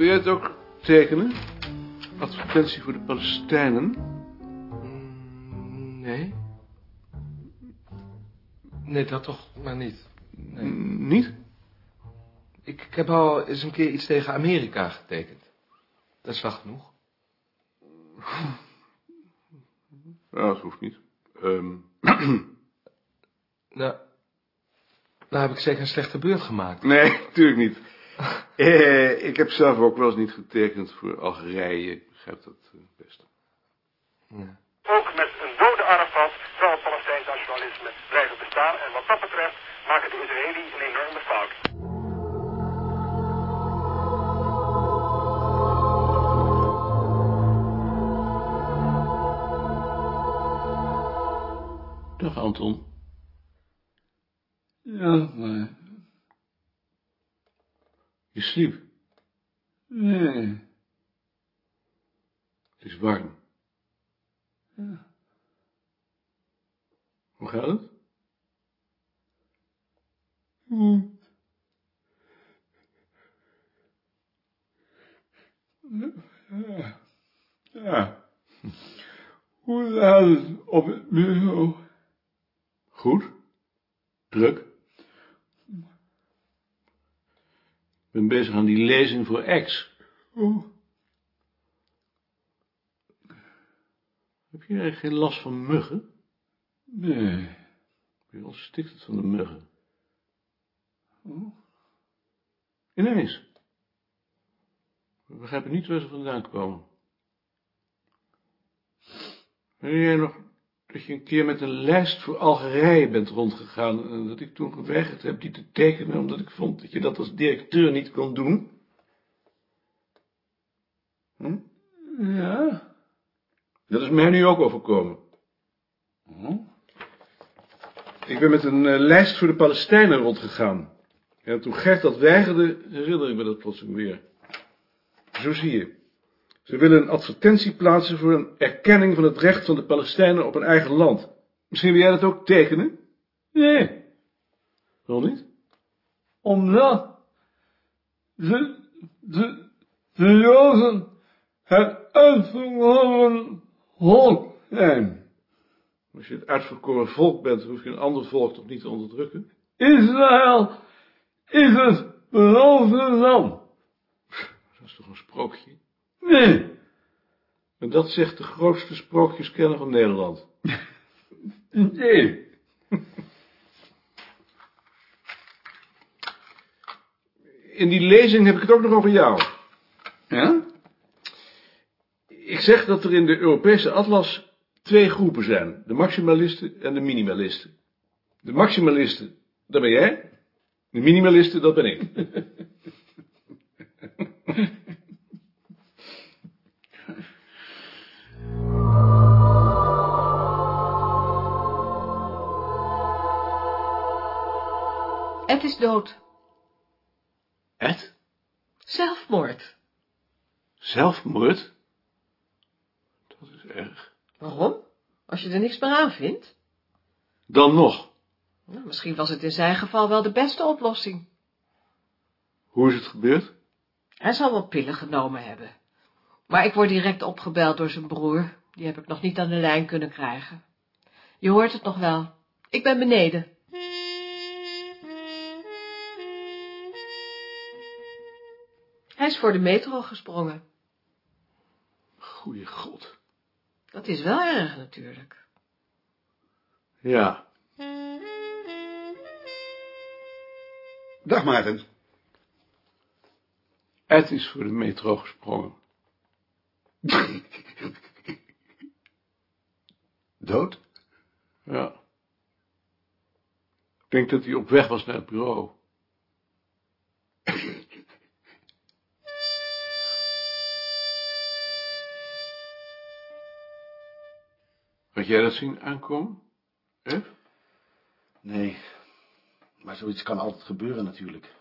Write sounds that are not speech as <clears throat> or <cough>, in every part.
Wil jij het ook tekenen? Advertentie voor de Palestijnen. Mm, Nee. Nee, dat toch maar niet. Nee. Mm, Niet? Ik, ik heb al eens een keer iets tegen Amerika getekend. Dat is wel genoeg. Ja, <laughs> dat hoeft niet. Ehm, <clears throat> Nou, nou heb ik zeker een slechte beurt gemaakt. nee, <laughs> natuurlijk niet. <laughs> Eh, ik heb zelf ook wel eens niet getekend voor Algerije. Ik begrijp dat eh, best. Ja. Ook met een dode Arafat zal het Palestijns nationalisme blijven bestaan. En wat dat betreft maken de Israëli's een enorme fout. Dag Anton. Ja, maar... Je sliep. Nee. Het is warm. Hoe gaat het? Ja. Ja. Hoe gaat het op het bureau? Goed. Druk. Ik ben bezig aan die lezing voor X. Oh, Heb je eigenlijk geen last van muggen? nee. Bij ons stikt het van de muggen. Oh. Ineens. We begrijpen niet waar ze vandaan komen. Herinner jij nog dat je een keer met een lijst voor Algerije bent rondgegaan en dat ik toen geweigerd heb die te tekenen omdat ik vond dat je dat als directeur niet kon doen? Hm? Ja? Dat is mij nu ook overkomen. Oh. Ik ben met een eh, lijst voor de Palestijnen rondgegaan. En toen Gert dat weigerde, herinner ik me dat plotseling weer. Zo zie je. Ze willen een advertentie plaatsen voor een erkenning van het recht van de Palestijnen op een eigen land. Misschien wil jij dat ook tekenen? Nee, Waarom niet? omdat de, de, de Joden het uitverkoren volk zijn. Als je het uitverkoren volk bent, hoef je een ander volk toch niet te onderdrukken? Israël is het beloofde land. Dat is toch een sprookje? Nee, En dat zegt de grootste sprookjeskenner van Nederland. nee. In die lezing heb ik het ook nog over jou. Ja? Ik zeg dat er in de Europese atlas twee groepen zijn. De maximalisten en de minimalisten. De maximalisten, dat ben jij. De minimalisten, dat ben ik. <laughs> Ed is dood. Ed? Zelfmoord. Zelfmoord? Dat is erg. Waarom? Als je er niks meer aan vindt? Dan nog. Nou, misschien was het in zijn geval wel de beste oplossing. Hoe is het gebeurd? Hij zal wel pillen genomen hebben. Maar ik word direct opgebeld door zijn broer. Die heb ik nog niet aan de lijn kunnen krijgen. Je hoort het nog wel. Ik ben beneden. Hij is voor de metro gesprongen. Goeie god. Dat is wel erg natuurlijk. Ja. Dag Maarten. Ed is voor de metro gesprongen. <laughs> Dood? Ja. Ik denk dat hij op weg was naar het bureau. Jij dat zien aankomen? Nee. Maar zoiets kan altijd gebeuren natuurlijk.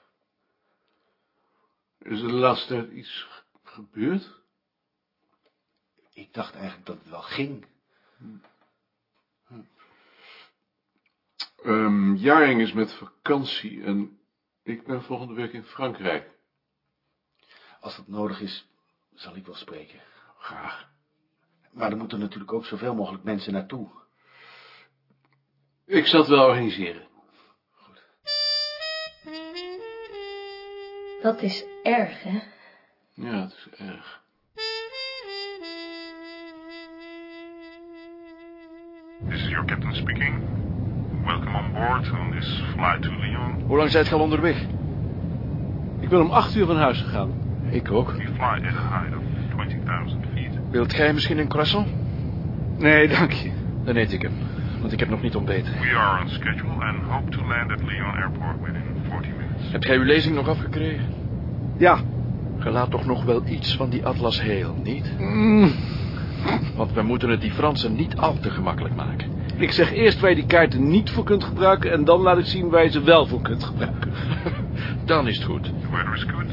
Is er de laatste tijd iets ge- gebeurd? Ik dacht eigenlijk dat het wel ging. Ehm Jaring is met vakantie en ik ben volgende week in Frankrijk. Als dat nodig is, zal ik wel spreken. Graag. Maar er moeten natuurlijk ook zoveel mogelijk mensen naartoe. Ik zal het wel organiseren. Dat is erg, hè? Ja, dat is erg. This is your captain speaking. Welcome on board on this flight to Lyon. Hoe lang zijt je al onderweg? Ik ben om acht uur van huis gegaan. Ik ook. We fly at a height of 20,000 feet. Wilt gij misschien een croissant? Nee, dank je. Dan eet ik hem, want ik heb nog niet ontbeten. We are on schedule and hope to land at Lyon Airport within 40 minutes. Hebt gij uw lezing nog afgekregen? Ja. Ge laat toch nog wel iets van die atlas heel, niet? Mm, Want we moeten het die Fransen niet al te gemakkelijk maken. ik zeg eerst waar je die kaarten niet voor kunt gebruiken... en dan laat ik zien waar je ze wel voor kunt gebruiken. <laughs> Dan is het goed. The weather is good,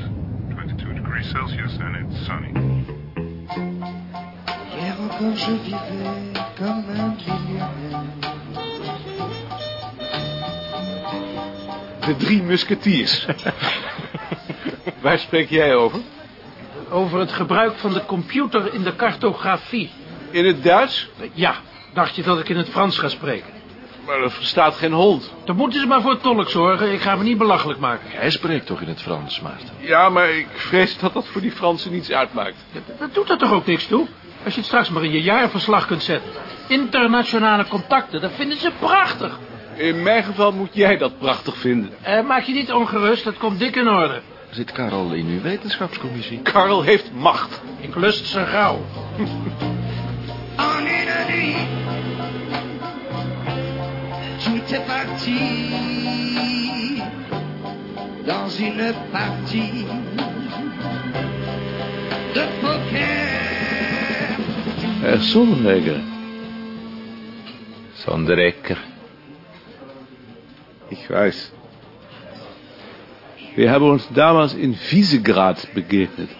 22 degrees Celsius and it's sunny. Encore je vivais comme un millionnaire. De drie musketiers. <laughs> waar spreek jij over? Over het gebruik van de computer in de cartografie. In het Duits? Ja, dacht je dat ik in het Frans ga spreken? Maar er verstaat geen hond. Dan moeten ze maar voor tolk zorgen. Ik ga me niet belachelijk maken. Hij spreekt toch in het Frans, Maarten? Ja, maar ik vrees dat dat voor die Fransen niets uitmaakt. Dat, dat doet er toch ook niks toe? Als je het straks maar in je jaarverslag kunt zetten. Internationale contacten, dat vinden ze prachtig. In mijn geval moet jij dat prachtig vinden. Eh, maak je niet ongerust, dat komt dik in orde. Zit Karel in uw wetenschapscommissie? Karel heeft macht. Ik lust zijn gauw. Tout est parti dans une partie de poker. Herr Sonnenegger. Sonderecker. Ich weiß. Wir haben uns damals in Visegrad begegnet.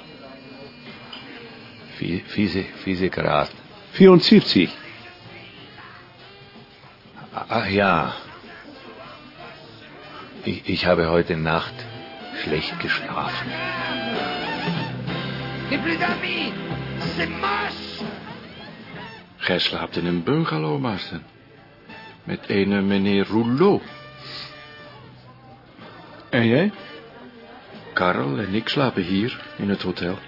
Vize, Visegrad. 74. Ach ja. Ich, ich habe heute Nacht schlecht geschlafen. Et plus d'amis, c'est moche. Gij slaapt in een bungalow, Maarten. Met een meneer Rouleau. En jij? Karel en ik slapen hier, in het hotel.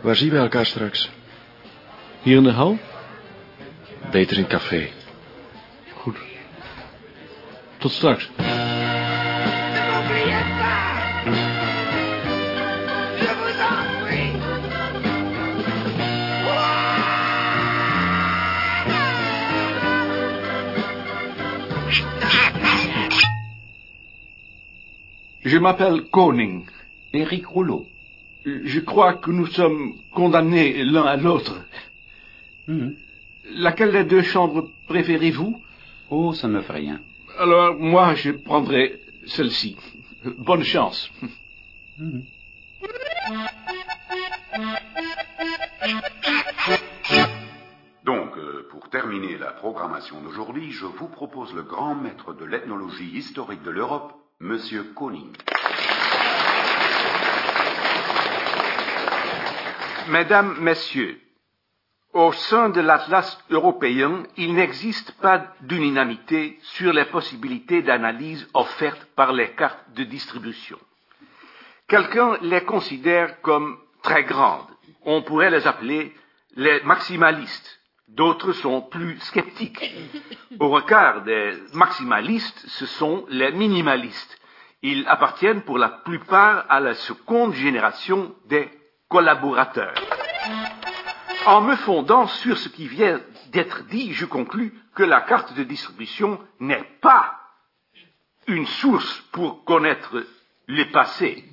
Waar zien we elkaar straks? Hier in de hal? Beter in café. Goed. Tot straks. Je m'appelle Koning. Éric Rouleau. Je crois que nous sommes condamnés l'un à l'autre. Mhm. Laquelle des deux chambres préférez-vous? Oh, ça ne me fait rien. Alors, moi, je prendrai celle-ci. Bonne chance. Donc, euh, pour terminer la programmation d'aujourd'hui, je vous propose le grand maître de l'ethnologie historique de l'Europe, Monsieur Koning. Mesdames, Messieurs, au sein de l'Atlas européen, il n'existe pas d'unanimité sur les possibilités d'analyse offertes par les cartes de distribution. Quelqu'un les considère comme très grandes. On pourrait les appeler les maximalistes. D'autres sont plus sceptiques. Au regard des maximalistes, ce sont les minimalistes. Ils appartiennent pour la plupart à la seconde génération des collaborateurs. En me fondant sur ce qui vient d'être dit, je conclus que la carte de distribution n'est pas une source pour connaître le passé.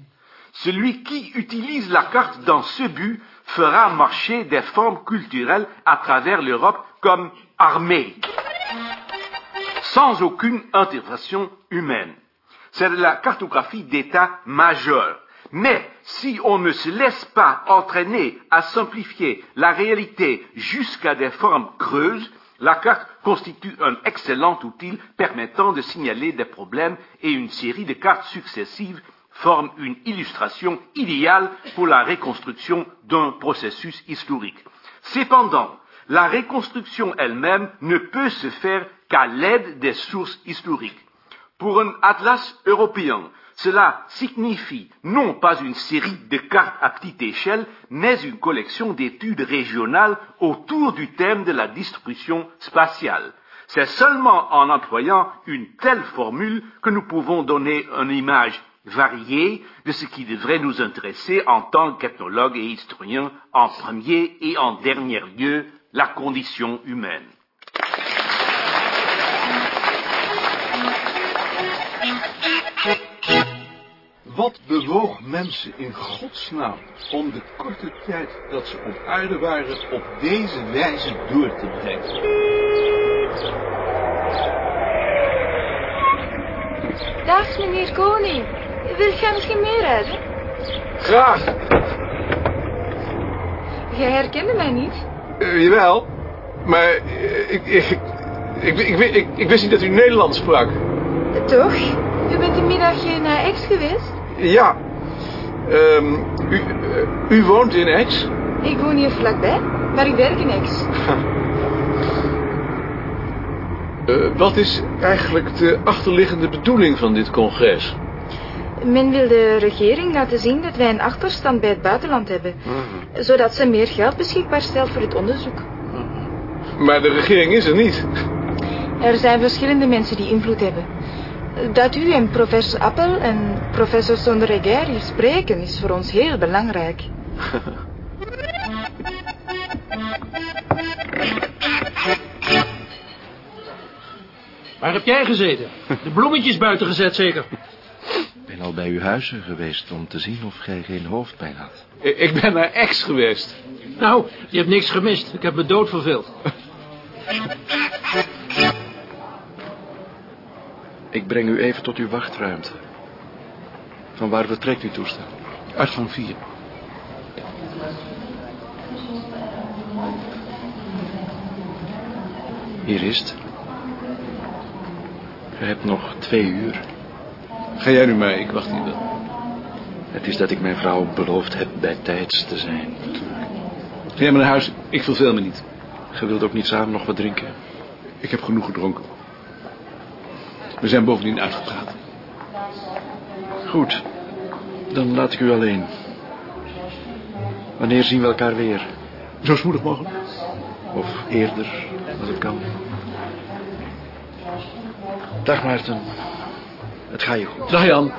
Celui qui utilise la carte dans ce but fera marcher des formes culturelles à travers l'Europe comme armée, sans aucune intervention humaine. C'est la cartographie d'état majeur. Mais si on ne se laisse pas entraîner à simplifier la réalité jusqu'à des formes creuses, la carte constitue un excellent outil permettant de signaler des problèmes et une série de cartes successives forme une illustration idéale pour la reconstruction d'un processus historique. Cependant, la reconstruction elle-même ne peut se faire qu'à l'aide des sources historiques. Pour un atlas européen, cela signifie non pas une série de cartes à petite échelle, mais une collection d'études régionales autour du thème de la distribution spatiale. C'est seulement en employant une telle formule que nous pouvons donner une image variée de ce qui devrait nous intéresser en tant qu'ethnologue et historien en premier et en dernier lieu la condition humaine. Wat bewoog mensen in godsnaam om de korte tijd dat ze op aarde waren op deze wijze door te brengen? Dag, meneer Koning. Wilt gij misschien meerijden? Graag. Jij herkende mij niet. Uh, jawel, maar uh, ik, ik, ik, ik, ik, wist niet dat u Nederlands sprak. Toch? U bent een middagje naar Aix geweest? Ja. Um, u, uh, u woont in Aix? Ik woon hier vlakbij, maar ik werk in Aix. <laughs> wat is eigenlijk de achterliggende bedoeling van dit congres? Men wil de regering laten zien dat wij een achterstand bij het buitenland hebben. Mhm. Zodat ze meer geld beschikbaar stelt voor het onderzoek. Maar de regering is er niet. Er zijn verschillende mensen die invloed hebben. Dat u en professor Appel en professor Sonderegger hier spreken is voor ons heel belangrijk. Waar heb jij gezeten? De bloemetjes buiten gezet zeker? Al bij uw huizen geweest om te zien of gij geen hoofdpijn had. Ik ben naar Ex geweest. Nou, je hebt niks gemist. Ik heb me dood verveeld. Ik breng u even tot uw wachtruimte. Van waar vertrekt uw toestel? Uitgang 4. Hier is het. Je hebt nog twee uur. Ga jij nu mee, ik wacht hier wel. Het is dat ik mijn vrouw beloofd heb bij tijds te zijn. Ga jij maar naar huis, ik verveel me niet. Je wilt ook niet samen nog wat drinken? Ik heb genoeg gedronken. We zijn bovendien uitgepraat. Goed, dan laat ik u alleen. Wanneer zien we elkaar weer? Zo spoedig mogelijk. Of eerder, als het kan. Dag Maarten. Het gaat je goed. Dag Jan.